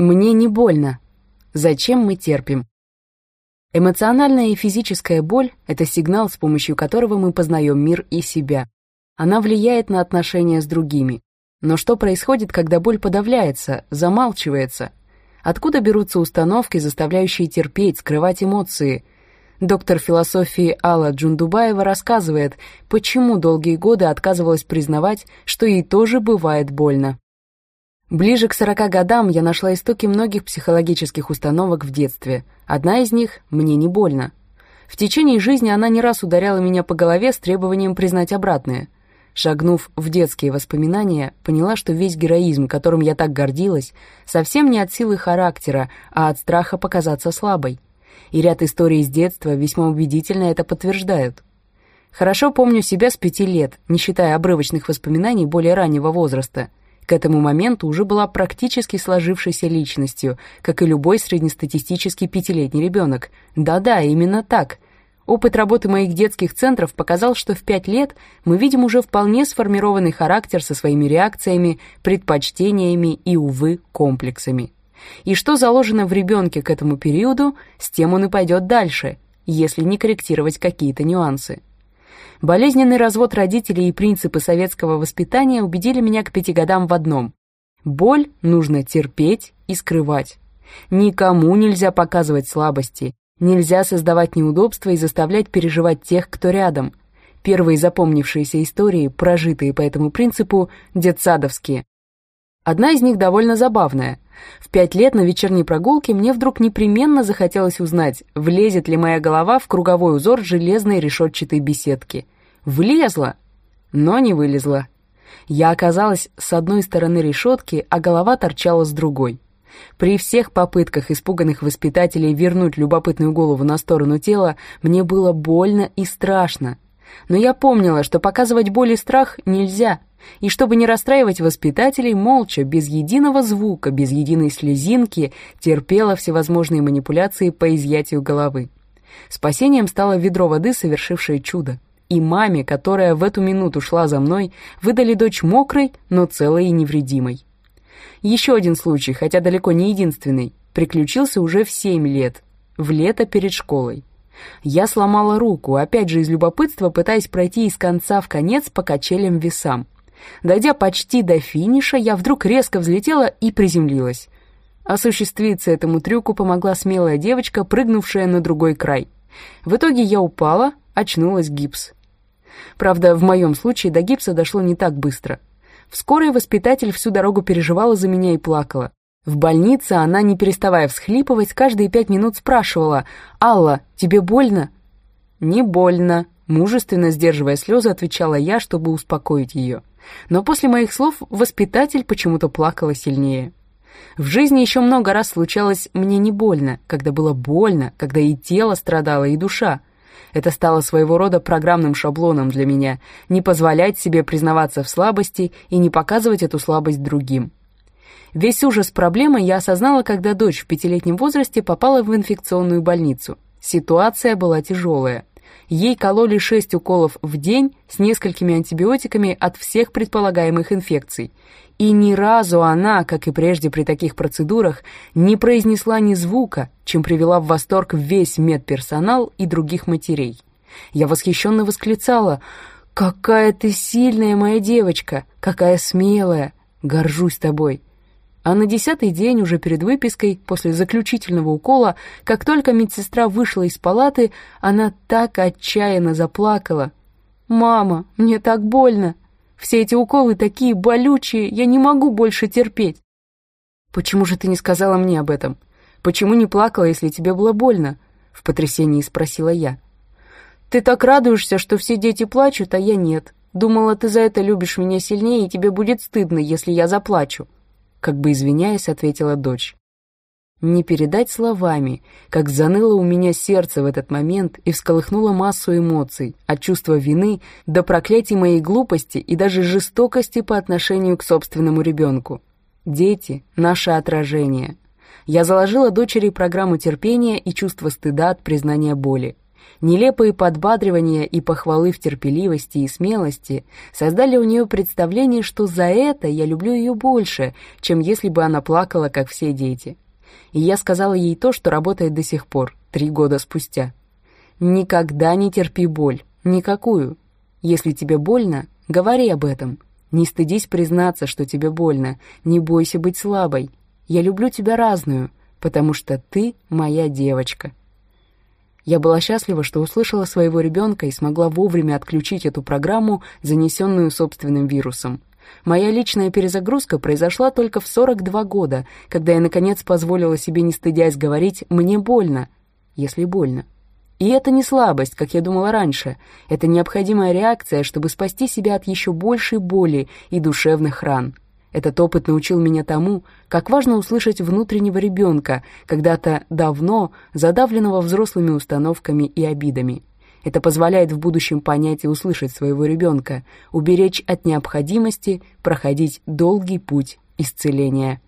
Мне не больно. Зачем мы терпим? Эмоциональная и физическая боль — это сигнал, с помощью которого мы познаем мир и себя. Она влияет на отношения с другими. Но что происходит, когда боль подавляется, замалчивается? Откуда берутся установки, заставляющие терпеть, скрывать эмоции? Доктор философии Алла Джундубаева рассказывает, почему долгие годы отказывалась признавать, что ей тоже бывает больно. Ближе к 40 годам я нашла истоки многих психологических установок в детстве. Одна из них «мне не больно». В течение жизни она не раз ударяла меня по голове с требованием признать обратное. Шагнув в детские воспоминания, поняла, что весь героизм, которым я так гордилась, совсем не от силы характера, а от страха показаться слабой. И ряд историй из детства весьма убедительно это подтверждают. Хорошо помню себя с пяти лет, не считая обрывочных воспоминаний более раннего возраста – к этому моменту уже была практически сложившейся личностью, как и любой среднестатистический пятилетний ребенок. Да-да, именно так. Опыт работы моих детских центров показал, что в пять лет мы видим уже вполне сформированный характер со своими реакциями, предпочтениями и, увы, комплексами. И что заложено в ребенке к этому периоду, с тем он и пойдет дальше, если не корректировать какие-то нюансы. Болезненный развод родителей и принципы советского воспитания убедили меня к пяти годам в одном. Боль нужно терпеть и скрывать. Никому нельзя показывать слабости, нельзя создавать неудобства и заставлять переживать тех, кто рядом. Первые запомнившиеся истории, прожитые по этому принципу, детсадовские. Одна из них довольно забавная. В пять лет на вечерней прогулке мне вдруг непременно захотелось узнать, влезет ли моя голова в круговой узор железной решетчатой беседки. Влезла, но не вылезла. Я оказалась с одной стороны решетки, а голова торчала с другой. При всех попытках испуганных воспитателей вернуть любопытную голову на сторону тела, мне было больно и страшно. Но я помнила, что показывать боль и страх нельзя, и чтобы не расстраивать воспитателей, молча, без единого звука, без единой слезинки, терпела всевозможные манипуляции по изъятию головы. Спасением стало ведро воды, совершившее чудо и маме, которая в эту минуту шла за мной, выдали дочь мокрой, но целой и невредимой. Еще один случай, хотя далеко не единственный, приключился уже в семь лет, в лето перед школой. Я сломала руку, опять же из любопытства, пытаясь пройти из конца в конец по качелям весам. Дойдя почти до финиша, я вдруг резко взлетела и приземлилась. Осуществиться этому трюку помогла смелая девочка, прыгнувшая на другой край. В итоге я упала, очнулась гипс. Правда, в моем случае до гипса дошло не так быстро. В скорой воспитатель всю дорогу переживала за меня и плакала. В больнице она, не переставая всхлипывать, каждые пять минут спрашивала «Алла, тебе больно?» «Не больно», мужественно сдерживая слезы, отвечала я, чтобы успокоить ее. Но после моих слов воспитатель почему-то плакала сильнее. В жизни еще много раз случалось «мне не больно», когда было больно, когда и тело страдало, и душа. Это стало своего рода программным шаблоном для меня — не позволять себе признаваться в слабости и не показывать эту слабость другим. Весь ужас проблемы я осознала, когда дочь в пятилетнем возрасте попала в инфекционную больницу. Ситуация была тяжелая. Ей кололи шесть уколов в день с несколькими антибиотиками от всех предполагаемых инфекций. И ни разу она, как и прежде при таких процедурах, не произнесла ни звука, чем привела в восторг весь медперсонал и других матерей. Я восхищенно восклицала «Какая ты сильная моя девочка! Какая смелая! Горжусь тобой!» А на десятый день, уже перед выпиской, после заключительного укола, как только медсестра вышла из палаты, она так отчаянно заплакала. «Мама, мне так больно! Все эти уколы такие болючие, я не могу больше терпеть. Почему же ты не сказала мне об этом? Почему не плакала, если тебе было больно? В потрясении спросила я. Ты так радуешься, что все дети плачут, а я нет. Думала, ты за это любишь меня сильнее, и тебе будет стыдно, если я заплачу. Как бы извиняясь, ответила дочь. Не передать словами, как заныло у меня сердце в этот момент и всколыхнуло массу эмоций, от чувства вины до проклятий моей глупости и даже жестокости по отношению к собственному ребенку. Дети — наше отражение. Я заложила дочери программу терпения и чувства стыда от признания боли. Нелепые подбадривания и похвалы в терпеливости и смелости создали у нее представление, что за это я люблю ее больше, чем если бы она плакала, как все дети. И я сказала ей то, что работает до сих пор, три года спустя. «Никогда не терпи боль. Никакую. Если тебе больно, говори об этом. Не стыдись признаться, что тебе больно. Не бойся быть слабой. Я люблю тебя разную, потому что ты моя девочка». Я была счастлива, что услышала своего ребенка и смогла вовремя отключить эту программу, занесенную собственным вирусом. Моя личная перезагрузка произошла только в 42 года, когда я, наконец, позволила себе, не стыдясь, говорить «мне больно», если больно. И это не слабость, как я думала раньше. Это необходимая реакция, чтобы спасти себя от еще большей боли и душевных ран. Этот опыт научил меня тому, как важно услышать внутреннего ребенка, когда-то давно задавленного взрослыми установками и обидами. Это позволяет в будущем понять и услышать своего ребенка, уберечь от необходимости проходить долгий путь исцеления.